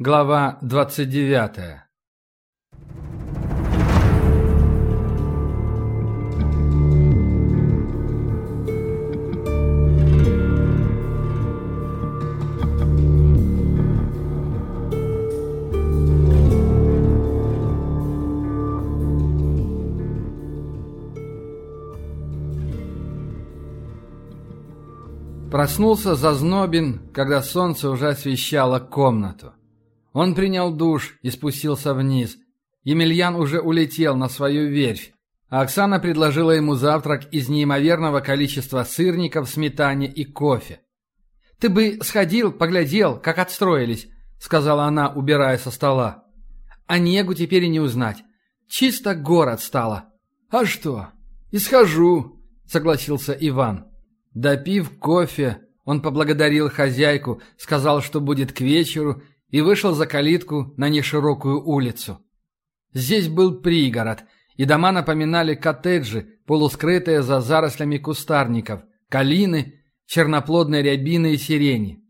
Глава 29 Проснулся Зазнобин, когда солнце уже освещало комнату. Он принял душ и спустился вниз. Емельян уже улетел на свою верфь, а Оксана предложила ему завтрак из неимоверного количества сырников, сметане и кофе. «Ты бы сходил, поглядел, как отстроились», — сказала она, убирая со стола. «А негу теперь и не узнать. Чисто город стало». «А что? И схожу», — согласился Иван. Допив кофе, он поблагодарил хозяйку, сказал, что будет к вечеру, и вышел за калитку на неширокую улицу. Здесь был пригород, и дома напоминали коттеджи, полускрытые за зарослями кустарников, калины, черноплодной рябины и сирени.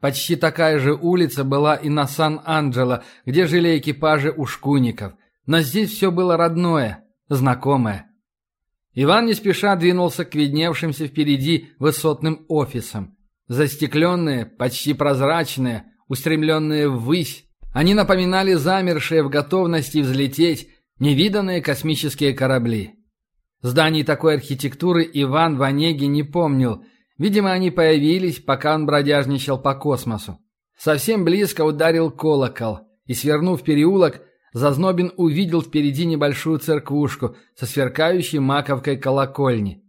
Почти такая же улица была и на Сан-Анджело, где жили экипажи ушкуников, но здесь все было родное, знакомое. Иван не спеша двинулся к видневшимся впереди высотным офисам. Застекленные, почти прозрачные, устремленные ввысь, они напоминали замершие в готовности взлететь невиданные космические корабли. Зданий такой архитектуры Иван в Онеге не помнил. Видимо, они появились, пока он бродяжничал по космосу. Совсем близко ударил колокол, и, свернув переулок, Зазнобин увидел впереди небольшую церквушку со сверкающей маковкой колокольни.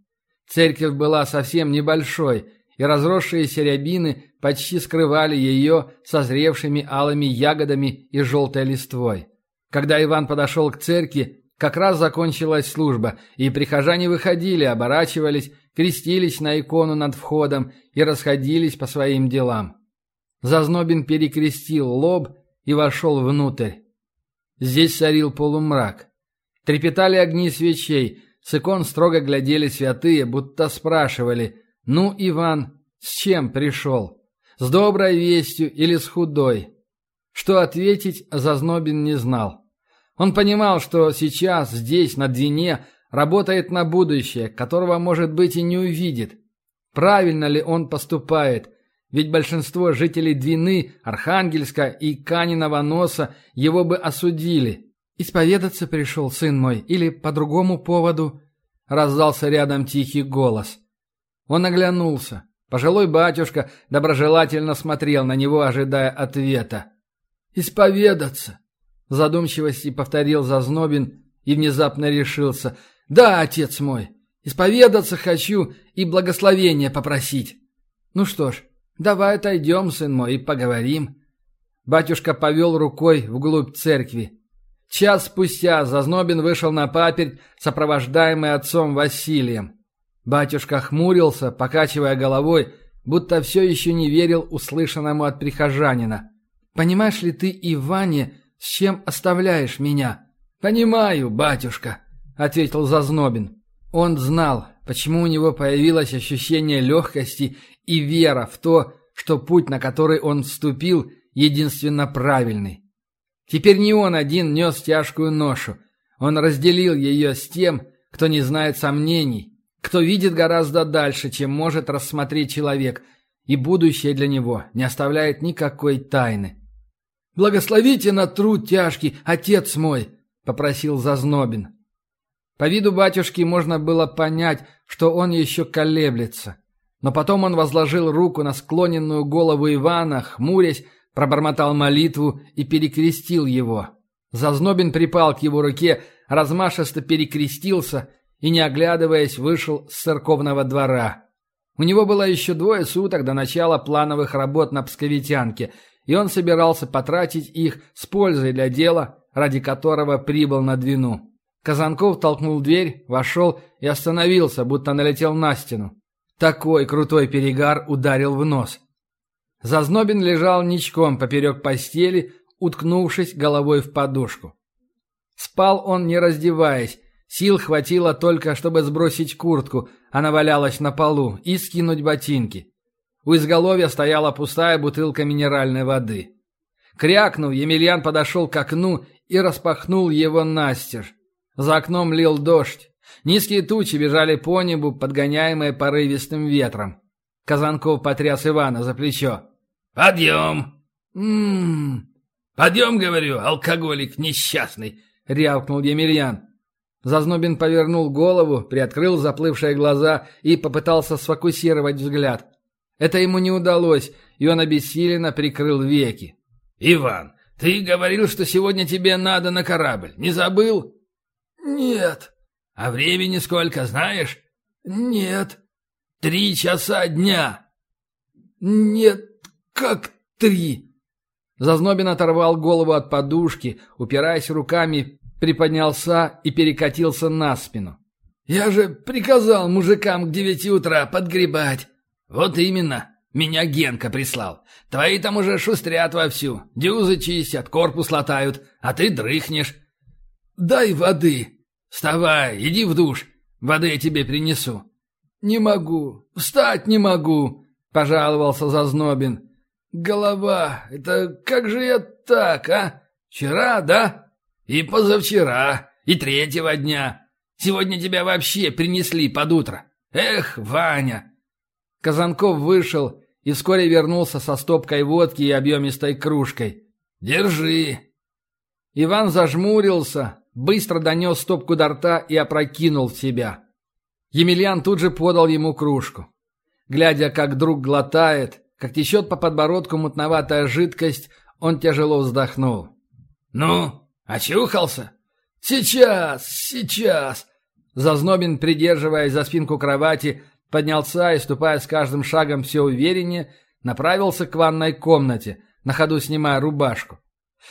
Церковь была совсем небольшой, и разросшиеся рябины почти скрывали ее созревшими алыми ягодами и желтой листвой. Когда Иван подошел к церкви, как раз закончилась служба, и прихожане выходили, оборачивались, крестились на икону над входом и расходились по своим делам. Зазнобин перекрестил лоб и вошел внутрь. Здесь царил полумрак. Трепетали огни свечей, с икон строго глядели святые, будто спрашивали «Ну, Иван, с чем пришел? С доброй вестью или с худой?» Что ответить, Зазнобин не знал. Он понимал, что сейчас, здесь, на Двине, работает на будущее, которого, может быть, и не увидит. Правильно ли он поступает – ведь большинство жителей Двины, Архангельска и Каниного носа его бы осудили. «Исповедаться пришел, сын мой, или по другому поводу?» Раздался рядом тихий голос. Он оглянулся. Пожилой батюшка доброжелательно смотрел на него, ожидая ответа. «Исповедаться!» Задумчивости повторил Зазнобин и внезапно решился. «Да, отец мой, исповедаться хочу и благословение попросить». «Ну что ж, «Давай отойдем, сын мой, и поговорим». Батюшка повел рукой вглубь церкви. Час спустя Зазнобин вышел на паперть, сопровождаемый отцом Василием. Батюшка хмурился, покачивая головой, будто все еще не верил услышанному от прихожанина. «Понимаешь ли ты, Иване, с чем оставляешь меня?» «Понимаю, батюшка», — ответил Зазнобин. Он знал, почему у него появилось ощущение легкости и вера в то, что путь, на который он вступил, единственно правильный. Теперь не он один нес тяжкую ношу. Он разделил ее с тем, кто не знает сомнений, кто видит гораздо дальше, чем может рассмотреть человек, и будущее для него не оставляет никакой тайны. «Благословите на труд тяжкий, отец мой!» — попросил Зазнобин. По виду батюшки можно было понять, что он еще колеблется. Но потом он возложил руку на склоненную голову Ивана, хмурясь, пробормотал молитву и перекрестил его. Зазнобин припал к его руке, размашисто перекрестился и, не оглядываясь, вышел с церковного двора. У него было еще двое суток до начала плановых работ на Псковитянке, и он собирался потратить их с пользой для дела, ради которого прибыл на Двину. Казанков толкнул дверь, вошел и остановился, будто налетел на стену. Такой крутой перегар ударил в нос. Зазнобин лежал ничком поперек постели, уткнувшись головой в подушку. Спал он, не раздеваясь. Сил хватило только, чтобы сбросить куртку, она валялась на полу, и скинуть ботинки. У изголовья стояла пустая бутылка минеральной воды. Крякнув, Емельян подошел к окну и распахнул его настежь. За окном лил дождь. Низкие тучи бежали по небу, подгоняемые порывистым ветром. Казанков потряс Ивана за плечо. «Подъем!» «М-м-м! Подъем, говорю, алкоголик несчастный!» — рявкнул Емельян. Зазнобин повернул голову, приоткрыл заплывшие глаза и попытался сфокусировать взгляд. Это ему не удалось, и он обессиленно прикрыл веки. «Иван, ты говорил, что сегодня тебе надо на корабль. Не забыл?» «Нет». «А времени сколько, знаешь?» «Нет». «Три часа дня». «Нет, как три?» Зазнобин оторвал голову от подушки, упираясь руками, приподнялся и перекатился на спину. «Я же приказал мужикам к девяти утра подгребать». «Вот именно. Меня Генка прислал. Твои там уже шустрят вовсю. Дюзы чистят, корпус латают, а ты дрыхнешь. Дай воды. Вставай, иди в душ. Воды я тебе принесу. Не могу. Встать не могу, пожаловался Зазнобин. Голова, это как же я так, а? Вчера, да? И позавчера, и третьего дня. Сегодня тебя вообще принесли под утро. Эх, Ваня, Казанков вышел и вскоре вернулся со стопкой водки и объемистой кружкой. «Держи!» Иван зажмурился, быстро донес стопку до рта и опрокинул в себя. Емельян тут же подал ему кружку. Глядя, как друг глотает, как течет по подбородку мутноватая жидкость, он тяжело вздохнул. «Ну, очухался?» «Сейчас, сейчас!» Зазнобин, придерживаясь за спинку кровати, поднялся и, ступая с каждым шагом все увереннее, направился к ванной комнате, на ходу снимая рубашку.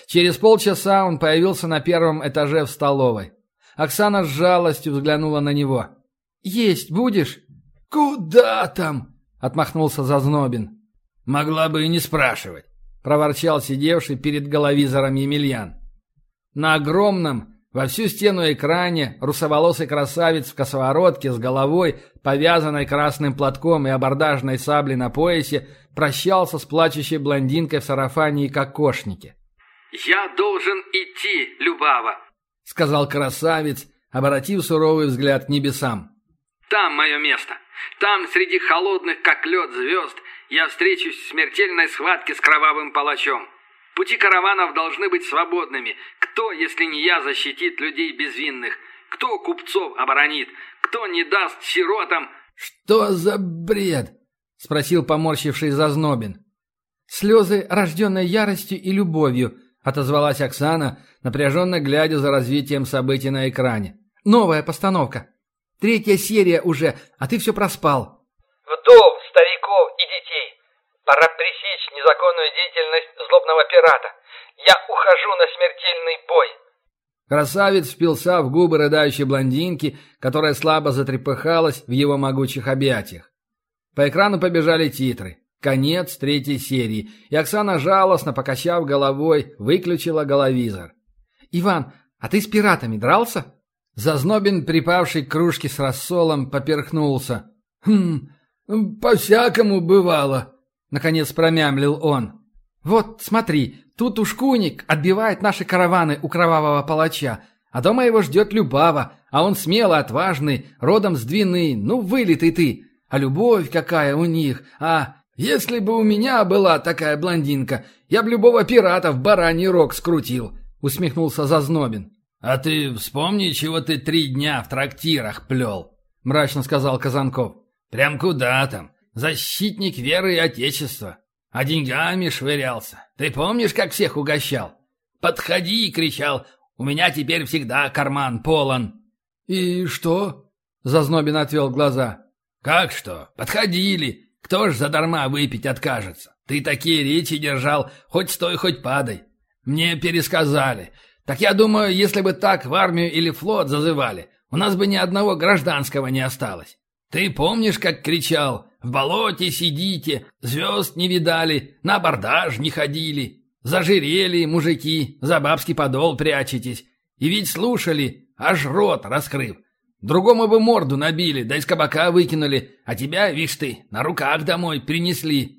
Через полчаса он появился на первом этаже в столовой. Оксана с жалостью взглянула на него. «Есть будешь?» «Куда там?» — отмахнулся Зазнобин. «Могла бы и не спрашивать», — проворчал сидевший перед головизором Емельян. На огромном, во всю стену экране русоволосый красавец в косоворотке с головой, повязанной красным платком и абордажной саблей на поясе, прощался с плачущей блондинкой в сарафане и кокошнике. «Я должен идти, Любава», — сказал красавец, обратив суровый взгляд к небесам. «Там мое место. Там, среди холодных, как лед, звезд, я встречусь в смертельной схватке с кровавым палачом. Пути караванов должны быть свободными. Кто, если не я, защитит людей безвинных? Кто купцов оборонит? Кто не даст сиротам...» «Что за бред?» — спросил поморщивший Зазнобин. «Слезы, рожденные яростью и любовью», — отозвалась Оксана, напряженно глядя за развитием событий на экране. «Новая постановка. Третья серия уже, а ты все проспал». «Вдов. Пора пресечь незаконную деятельность злобного пирата. Я ухожу на смертельный бой. Красавец впился в губы рыдающей блондинки, которая слабо затрепыхалась в его могучих объятиях. По экрану побежали титры. Конец третьей серии, и Оксана, жалостно покачав головой, выключила головизор. «Иван, а ты с пиратами дрался?» Зазнобин, припавший к кружке с рассолом, поперхнулся. «Хм, по-всякому бывало», — наконец промямлил он. «Вот, смотри, тут ушкуник отбивает наши караваны у кровавого палача, а дома его ждет Любава, а он смелый, отважный, родом с Двины, ну, вылитый ты. А любовь какая у них, а... Если бы у меня была такая блондинка, я бы любого пирата в бараний рог скрутил», — усмехнулся Зазнобин. «А ты вспомни, чего ты три дня в трактирах плел», — мрачно сказал Казанков. «Прям куда там? Защитник веры и отечества. А деньгами швырялся. Ты помнишь, как всех угощал? Подходи, кричал. У меня теперь всегда карман полон. И что? Зазнобин отвел глаза. Как что? Подходили. Кто ж задарма выпить откажется? Ты такие речи держал, хоть стой, хоть падай. Мне пересказали. Так я думаю, если бы так в армию или флот зазывали, у нас бы ни одного гражданского не осталось. Ты помнишь, как кричал «В болоте сидите, звезд не видали, на абордаж не ходили, зажирели, мужики, за бабский подол прячетесь, и ведь слушали, аж рот раскрыв. Другому бы морду набили, да из кабака выкинули, а тебя, вишь ты, на руках домой принесли».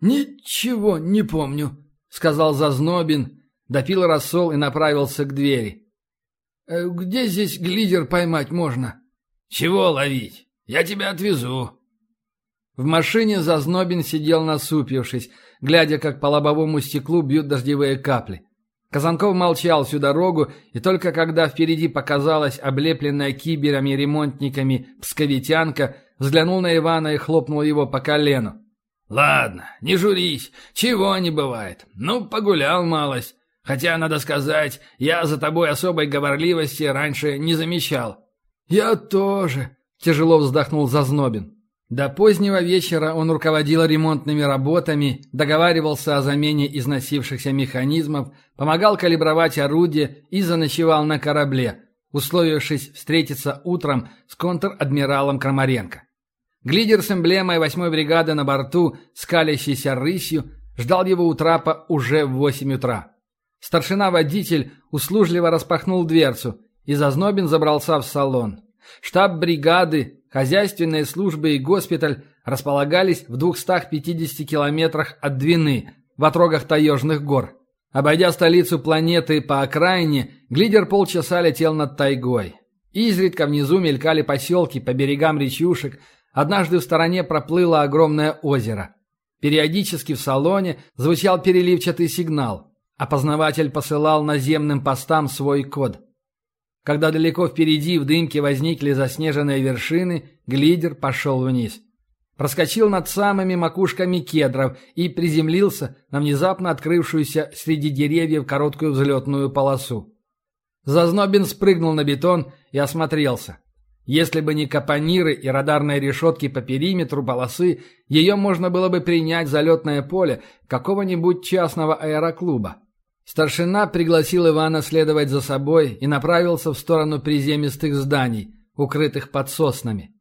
«Ничего не помню», — сказал Зазнобин, допил рассол и направился к двери. «Э, «Где здесь глидер поймать можно?» «Чего ловить? Я тебя отвезу». В машине Зазнобин сидел насупившись, глядя, как по лобовому стеклу бьют дождевые капли. Казанков молчал всю дорогу, и только когда впереди показалась облепленная киберами ремонтниками псковитянка, взглянул на Ивана и хлопнул его по колену. «Ладно, не журись, чего не бывает. Ну, погулял малость. Хотя, надо сказать, я за тобой особой говорливости раньше не замечал». «Я тоже», — тяжело вздохнул Зазнобин. До позднего вечера он руководил ремонтными работами, договаривался о замене износившихся механизмов, помогал калибровать орудия и заночевал на корабле, условившись встретиться утром с контр-адмиралом Крамаренко. Глидер с эмблемой восьмой бригады на борту, скалящейся рысью, ждал его у трапа уже в восемь утра. Старшина-водитель услужливо распахнул дверцу, и Зазнобин забрался в салон. Штаб бригады, хозяйственные службы и госпиталь располагались в 250 километрах от Двины, в отрогах Таежных гор. Обойдя столицу планеты по окраине, глидер полчаса летел над тайгой. Изредка внизу мелькали поселки по берегам речушек, однажды в стороне проплыло огромное озеро. Периодически в салоне звучал переливчатый сигнал. Опознаватель посылал наземным постам свой код – когда далеко впереди в дымке возникли заснеженные вершины, глидер пошел вниз. Проскочил над самыми макушками кедров и приземлился на внезапно открывшуюся среди деревьев короткую взлетную полосу. Зазнобин спрыгнул на бетон и осмотрелся. Если бы не капониры и радарные решетки по периметру полосы, ее можно было бы принять за летное поле какого-нибудь частного аэроклуба. Старшина пригласил Ивана следовать за собой и направился в сторону приземистых зданий, укрытых под соснами.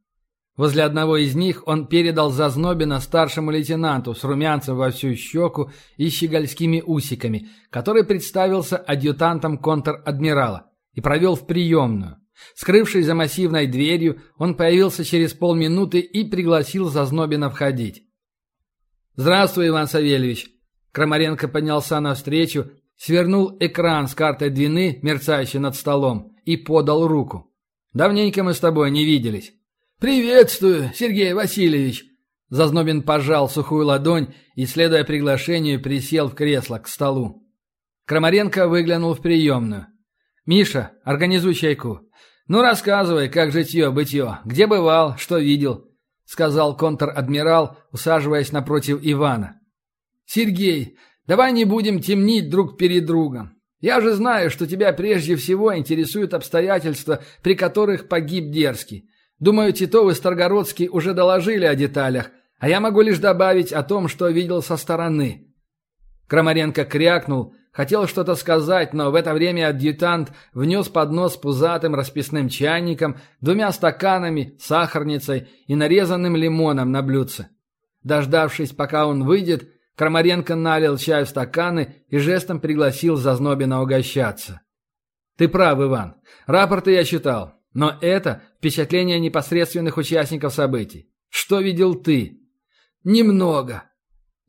Возле одного из них он передал Зазнобина старшему лейтенанту с румянцем во всю щеку и щегольскими усиками, который представился адъютантом контр-адмирала и провел в приемную. Скрывшись за массивной дверью, он появился через полминуты и пригласил Зазнобина входить. «Здравствуй, Иван Савельевич!» Крамаренко поднялся навстречу свернул экран с картой Двины, мерцающей над столом, и подал руку. «Давненько мы с тобой не виделись». «Приветствую, Сергей Васильевич!» Зазнобин пожал сухую ладонь и, следуя приглашению, присел в кресло к столу. Крамаренко выглянул в приемную. «Миша, организуй чайку. Ну, рассказывай, как житье-бытье, где бывал, что видел», — сказал контр-адмирал, усаживаясь напротив Ивана. «Сергей, Давай не будем темнить друг перед другом. Я же знаю, что тебя прежде всего интересуют обстоятельства, при которых погиб Дерзкий. Думаю, Титов и Старгородский уже доложили о деталях, а я могу лишь добавить о том, что видел со стороны». Крамаренко крякнул, хотел что-то сказать, но в это время адъютант внес поднос пузатым расписным чайником, двумя стаканами, сахарницей и нарезанным лимоном на блюдце. Дождавшись, пока он выйдет, Крамаренко налил чай в стаканы и жестом пригласил Зазнобина угощаться. «Ты прав, Иван. Рапорты я читал. Но это впечатление непосредственных участников событий. Что видел ты?» «Немного».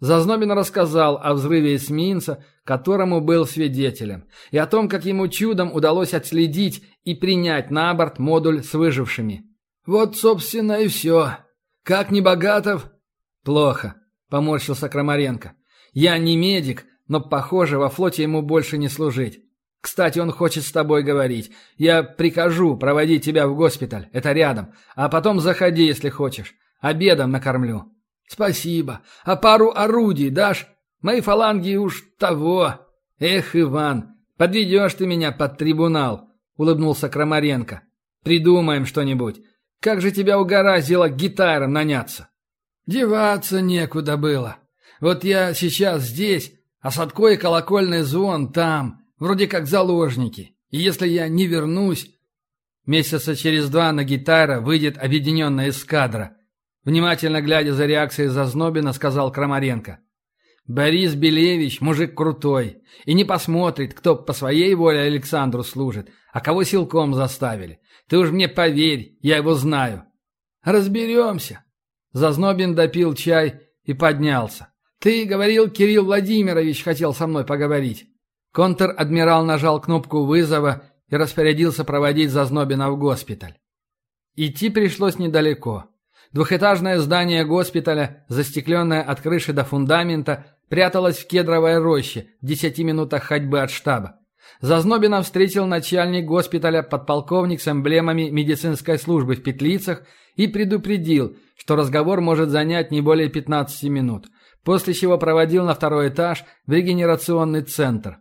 Зазнобин рассказал о взрыве эсминца, которому был свидетелем, и о том, как ему чудом удалось отследить и принять на борт модуль с выжившими. «Вот, собственно, и все. Как не богатов?» «Плохо поморщился Крамаренко. «Я не медик, но, похоже, во флоте ему больше не служить. Кстати, он хочет с тобой говорить. Я прикажу проводить тебя в госпиталь, это рядом, а потом заходи, если хочешь. Обедом накормлю». «Спасибо. А пару орудий дашь? Мои фаланги уж того». «Эх, Иван, подведешь ты меня под трибунал», — улыбнулся Крамаренко. «Придумаем что-нибудь. Как же тебя угораздило гитаром наняться?» Деваться некуда было. Вот я сейчас здесь, а Садко и колокольный звон там, вроде как заложники. И если я не вернусь... Месяца через два на гитара выйдет объединенная эскадра. Внимательно глядя за реакцией Зазнобина, сказал Крамаренко. Борис Белевич мужик крутой и не посмотрит, кто по своей воле Александру служит, а кого силком заставили. Ты уж мне поверь, я его знаю. Разберемся. Зазнобин допил чай и поднялся. «Ты говорил, Кирилл Владимирович хотел со мной поговорить». Контр-адмирал нажал кнопку вызова и распорядился проводить Зазнобина в госпиталь. Идти пришлось недалеко. Двухэтажное здание госпиталя, застекленное от крыши до фундамента, пряталось в кедровой роще, в десяти минутах ходьбы от штаба. Зазнобина встретил начальник госпиталя, подполковник с эмблемами медицинской службы в петлицах и предупредил, что разговор может занять не более 15 минут, после чего проводил на второй этаж в регенерационный центр.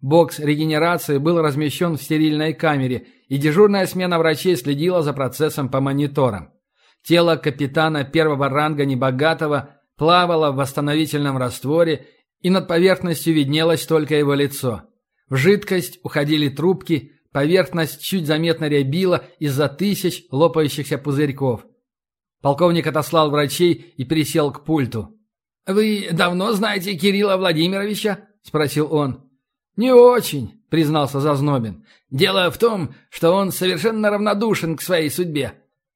Бокс регенерации был размещен в стерильной камере, и дежурная смена врачей следила за процессом по мониторам. Тело капитана первого ранга Небогатого плавало в восстановительном растворе, и над поверхностью виднелось только его лицо. В жидкость уходили трубки, поверхность чуть заметно рябила из-за тысяч лопающихся пузырьков. Полковник отослал врачей и пересел к пульту. «Вы давно знаете Кирилла Владимировича?» – спросил он. «Не очень», — признался Зазнобин. «Дело в том, что он совершенно равнодушен к своей судьбе.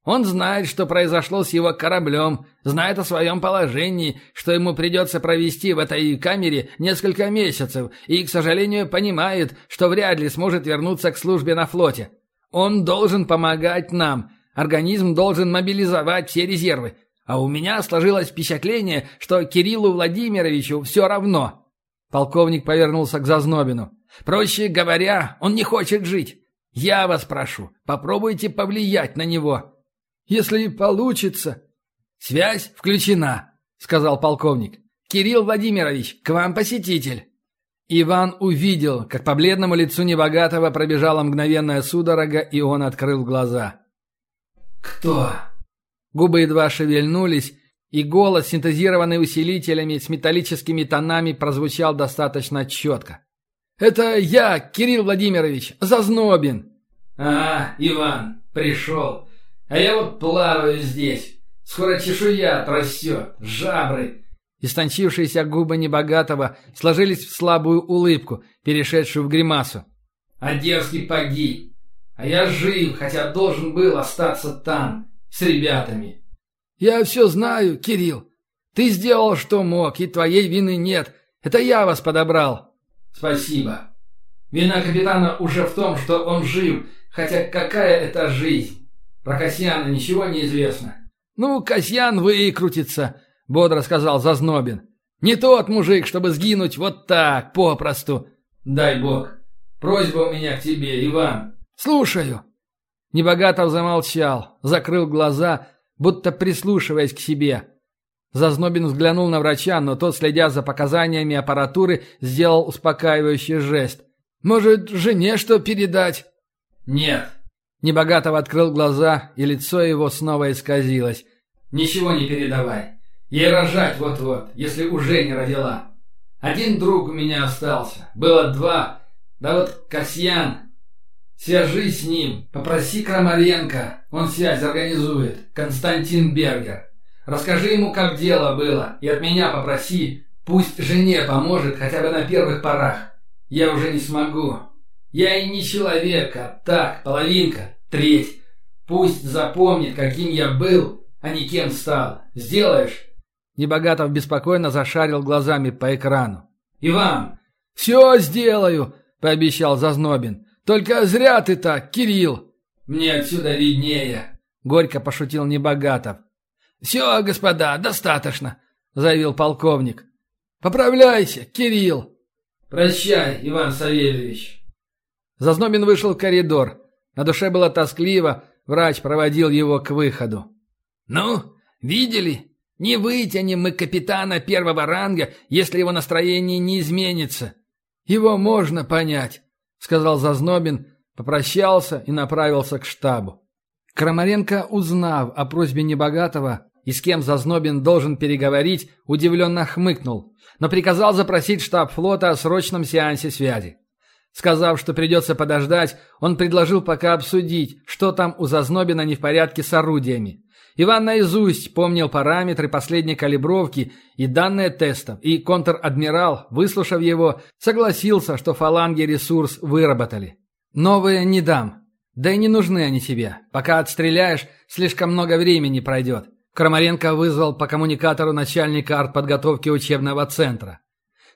Он знает, что произошло с его кораблем, знает о своем положении, что ему придется провести в этой камере несколько месяцев, и, к сожалению, понимает, что вряд ли сможет вернуться к службе на флоте. Он должен помогать нам, организм должен мобилизовать все резервы. А у меня сложилось впечатление, что Кириллу Владимировичу все равно». Полковник повернулся к Зазнобину. «Проще говоря, он не хочет жить. Я вас прошу, попробуйте повлиять на него». «Если получится...» «Связь включена», — сказал полковник. «Кирилл Владимирович, к вам посетитель». Иван увидел, как по бледному лицу небогатого пробежала мгновенная судорога, и он открыл глаза. «Кто?» Губы едва шевельнулись, и голос, синтезированный усилителями с металлическими тонами, прозвучал достаточно четко. «Это я, Кирилл Владимирович, Зазнобин!» «А, Иван, пришел. А я вот плаваю здесь. Скоро чешуя отрастет, жабры». Истончившиеся губы небогатого сложились в слабую улыбку, перешедшую в гримасу. «А дерзкий погиб. А я жив, хотя должен был остаться там, с ребятами». «Я все знаю, Кирилл. Ты сделал, что мог, и твоей вины нет. Это я вас подобрал». «Спасибо. Вина капитана уже в том, что он жив, хотя какая это жизнь? Про Касьяна ничего не известно». «Ну, Касьян выкрутится», — бодро сказал Зазнобин. «Не тот мужик, чтобы сгинуть вот так, попросту». «Дай бог. Просьба у меня к тебе, Иван». «Слушаю». Небогатов замолчал, закрыл глаза, будто прислушиваясь к себе. Зазнобин взглянул на врача, но тот, следя за показаниями аппаратуры, сделал успокаивающий жест. «Может, жене что передать?» «Нет». Небогатого открыл глаза, и лицо его снова исказилось. «Ничего не передавай. Ей рожать вот-вот, если уже не родила. Один друг у меня остался. Было два. Да вот Касьян, Свяжись с ним, попроси Крамаренко, он связь организует, Константин Бергер. Расскажи ему, как дело было, и от меня попроси, пусть жене поможет хотя бы на первых порах. Я уже не смогу. Я и не человек, а так, половинка, треть. Пусть запомнит, каким я был, а не кем стал. Сделаешь?» Небогатов беспокойно зашарил глазами по экрану. «Иван!» «Все сделаю!» – пообещал Зазнобин. Только зря ты так, Кирилл!» «Мне отсюда виднее!» — горько пошутил Небогатов. «Все, господа, достаточно!» — заявил полковник. «Поправляйся, Кирилл!» «Прощай, Иван Савельевич!» Зазнобин вышел в коридор. На душе было тоскливо, врач проводил его к выходу. «Ну, видели? Не вытянем мы капитана первого ранга, если его настроение не изменится. Его можно понять. — сказал Зазнобин, попрощался и направился к штабу. Крамаренко, узнав о просьбе Небогатого и с кем Зазнобин должен переговорить, удивленно хмыкнул, но приказал запросить штаб флота о срочном сеансе связи. Сказав, что придется подождать, он предложил пока обсудить, что там у Зазнобина не в порядке с орудиями. Иван наизусть помнил параметры последней калибровки и данные тестов, и контр-адмирал, выслушав его, согласился, что фаланги ресурс выработали. «Новые не дам. Да и не нужны они тебе. Пока отстреляешь, слишком много времени пройдет. Крамаренко вызвал по коммуникатору начальника артподготовки учебного центра.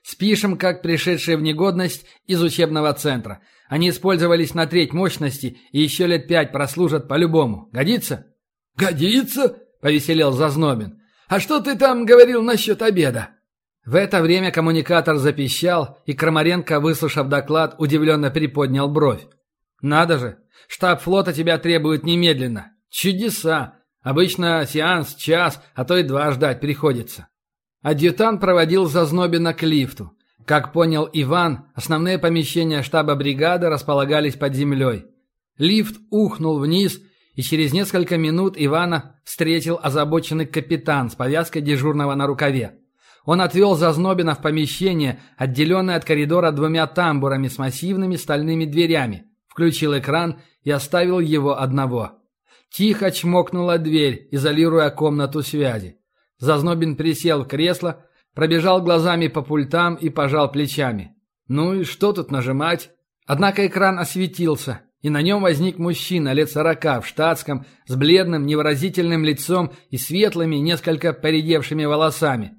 Спишем, как пришедшие в негодность из учебного центра. Они использовались на треть мощности и еще лет пять прослужат по-любому. Годится? Годится? Повеселел Зазнобин. А что ты там говорил насчет обеда? В это время коммуникатор запищал, и Крамаренко, выслушав доклад, удивленно приподнял бровь. «Надо же! Штаб флота тебя требует немедленно! Чудеса! Обычно сеанс час, а то и два ждать приходится». Адъютант проводил Зазнобина к лифту. Как понял Иван, основные помещения штаба бригады располагались под землей. Лифт ухнул вниз, и через несколько минут Ивана встретил озабоченный капитан с повязкой дежурного на рукаве. Он отвел Зазнобина в помещение, отделенное от коридора двумя тамбурами с массивными стальными дверями, включил экран и оставил его одного. Тихо чмокнула дверь, изолируя комнату связи. Зазнобин присел в кресло, пробежал глазами по пультам и пожал плечами. Ну и что тут нажимать? Однако экран осветился, и на нем возник мужчина лет сорока в штатском, с бледным, невыразительным лицом и светлыми, несколько поредевшими волосами.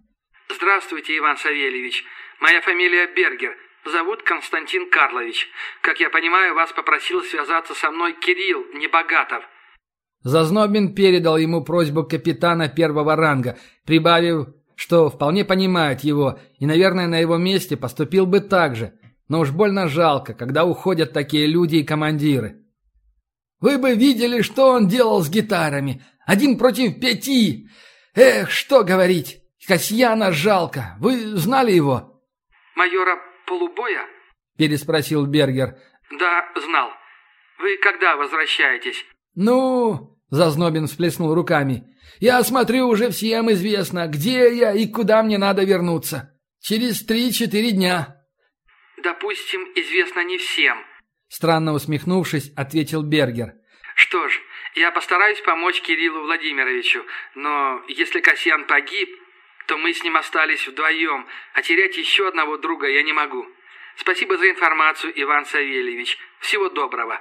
«Здравствуйте, Иван Савельевич. Моя фамилия Бергер. Зовут Константин Карлович. Как я понимаю, вас попросил связаться со мной Кирилл Небогатов». Зазнобин передал ему просьбу капитана первого ранга, прибавив, что вполне понимает его и, наверное, на его месте поступил бы так же. Но уж больно жалко, когда уходят такие люди и командиры. «Вы бы видели, что он делал с гитарами! Один против пяти! Эх, что говорить!» Касьяна жалко. Вы знали его?» «Майора Полубоя?» – переспросил Бергер. «Да, знал. Вы когда возвращаетесь?» «Ну...» – Зазнобин всплеснул руками. «Я смотрю, уже всем известно, где я и куда мне надо вернуться. Через три-четыре дня». «Допустим, известно не всем», – странно усмехнувшись, ответил Бергер. «Что ж, я постараюсь помочь Кириллу Владимировичу, но если Касьян погиб, то мы с ним остались вдвоем, а терять еще одного друга я не могу. Спасибо за информацию, Иван Савельевич. Всего доброго».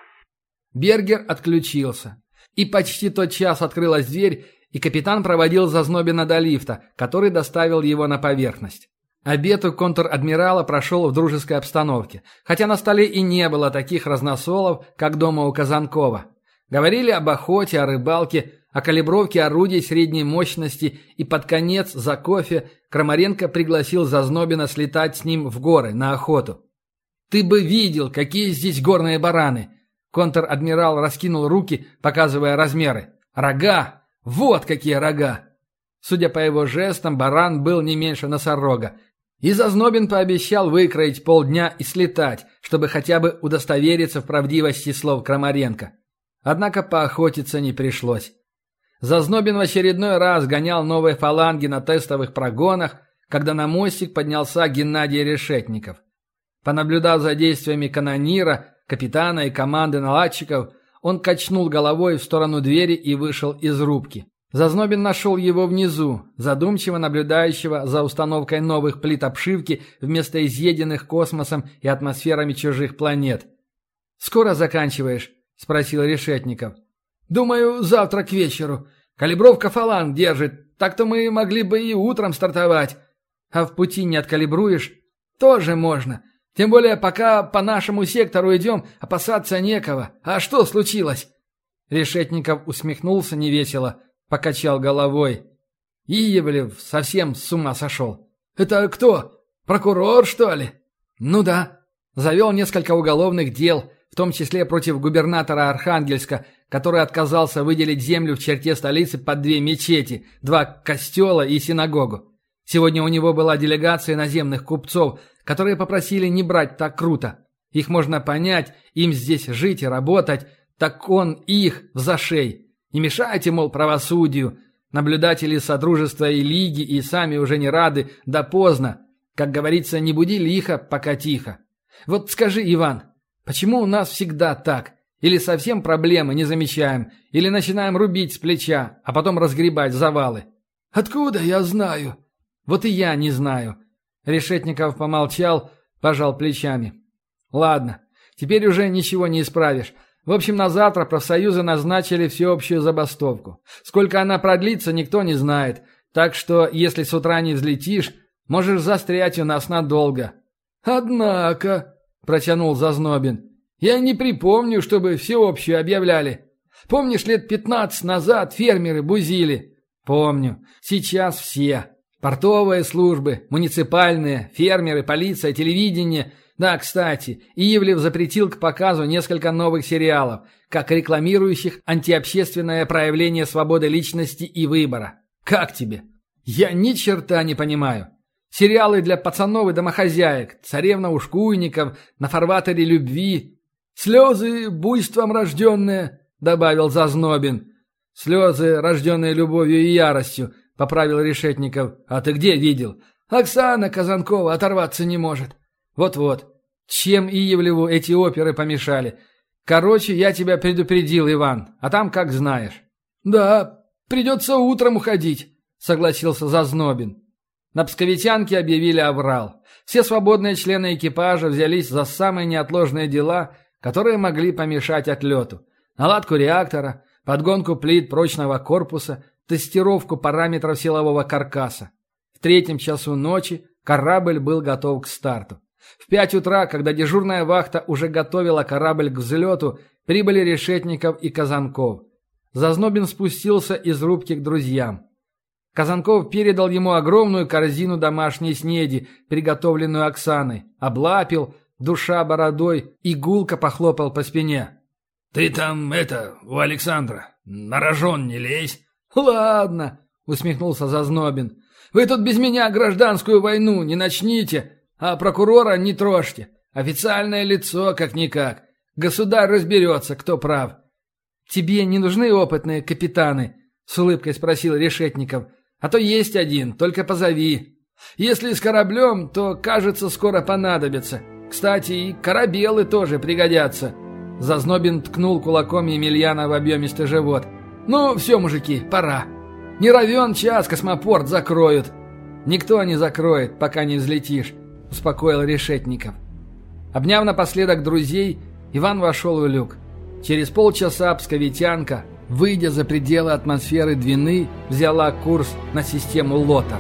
Бергер отключился. И почти тот час открылась дверь, и капитан проводил Зазнобина до лифта, который доставил его на поверхность. Обед у контр-адмирала прошел в дружеской обстановке, хотя на столе и не было таких разносолов, как дома у Казанкова. Говорили об охоте, о рыбалке, о калибровке орудий средней мощности и под конец за кофе Крамаренко пригласил Зазнобина слетать с ним в горы на охоту. «Ты бы видел, какие здесь горные бараны!» Контр-адмирал раскинул руки, показывая размеры. «Рога! Вот какие рога!» Судя по его жестам, баран был не меньше носорога. И Зазнобин пообещал выкроить полдня и слетать, чтобы хотя бы удостовериться в правдивости слов Крамаренко. Однако поохотиться не пришлось. Зазнобин в очередной раз гонял новые фаланги на тестовых прогонах, когда на мостик поднялся Геннадий Решетников. Понаблюдав за действиями канонира, капитана и команды наладчиков, он качнул головой в сторону двери и вышел из рубки. Зазнобин нашел его внизу, задумчиво наблюдающего за установкой новых плит обшивки вместо изъеденных космосом и атмосферами чужих планет. «Скоро заканчиваешь?» – спросил Решетников. «Думаю, завтра к вечеру. Калибровка фаланг держит, так-то мы могли бы и утром стартовать. А в пути не откалибруешь? Тоже можно. Тем более, пока по нашему сектору идем, опасаться некого. А что случилось?» Решетников усмехнулся невесело, покачал головой. Иевлев совсем с ума сошел. «Это кто? Прокурор, что ли?» «Ну да. Завел несколько уголовных дел, в том числе против губернатора Архангельска, который отказался выделить землю в черте столицы под две мечети, два костела и синагогу. Сегодня у него была делегация наземных купцов, которые попросили не брать так круто. Их можно понять, им здесь жить и работать, так он их в зашей. Не мешайте, мол, правосудию. Наблюдатели Содружества и Лиги и сами уже не рады, да поздно. Как говорится, не буди лихо, пока тихо. Вот скажи, Иван, почему у нас всегда так? Или совсем проблемы не замечаем, или начинаем рубить с плеча, а потом разгребать завалы. Откуда я знаю? Вот и я не знаю. Решетников помолчал, пожал плечами. Ладно, теперь уже ничего не исправишь. В общем, на завтра профсоюзы назначили всеобщую забастовку. Сколько она продлится, никто не знает. Так что, если с утра не взлетишь, можешь застрять у нас надолго». «Однако», — протянул Зазнобин, — «я не припомню, чтобы всеобщую объявляли. Помнишь, лет пятнадцать назад фермеры бузили?» «Помню. Сейчас все. Портовые службы, муниципальные, фермеры, полиция, телевидение — да, кстати, Ивлев запретил к показу несколько новых сериалов, как рекламирующих антиобщественное проявление свободы личности и выбора. Как тебе? Я ни черта не понимаю. Сериалы для пацанов и домохозяек, царевна ушкуйников, на фарватере любви. Слезы буйством рожденные, добавил Зазнобин. Слезы, рожденные любовью и яростью, поправил Решетников. А ты где видел? Оксана Казанкова оторваться не может. Вот-вот. Чем Иевлеву эти оперы помешали? Короче, я тебя предупредил, Иван, а там как знаешь. Да, придется утром уходить, согласился Зазнобин. На Псковитянке объявили аврал. Все свободные члены экипажа взялись за самые неотложные дела, которые могли помешать отлету. Наладку реактора, подгонку плит прочного корпуса, тестировку параметров силового каркаса. В третьем часу ночи корабль был готов к старту. В пять утра, когда дежурная вахта уже готовила корабль к взлету, прибыли Решетников и Казанков. Зазнобин спустился из рубки к друзьям. Казанков передал ему огромную корзину домашней снеди, приготовленную Оксаной, облапил, душа бородой, и гулко похлопал по спине. «Ты там, это, у Александра, на рожон не лезь!» «Ладно», — усмехнулся Зазнобин. «Вы тут без меня гражданскую войну не начните, а прокурора не трожьте. Официальное лицо, как-никак. Государь разберется, кто прав. «Тебе не нужны опытные капитаны?» — с улыбкой спросил Решетников. «А то есть один, только позови. Если с кораблем, то, кажется, скоро понадобится. Кстати, и корабелы тоже пригодятся». Зазнобин ткнул кулаком Емельяна в объемистый живот. «Ну, все, мужики, пора. Не равен час космопорт закроют». «Никто не закроет, пока не взлетишь успокоил Решетников. Обняв напоследок друзей, Иван вошел в люк. Через полчаса псковитянка, выйдя за пределы атмосферы Двины, взяла курс на систему Лотар.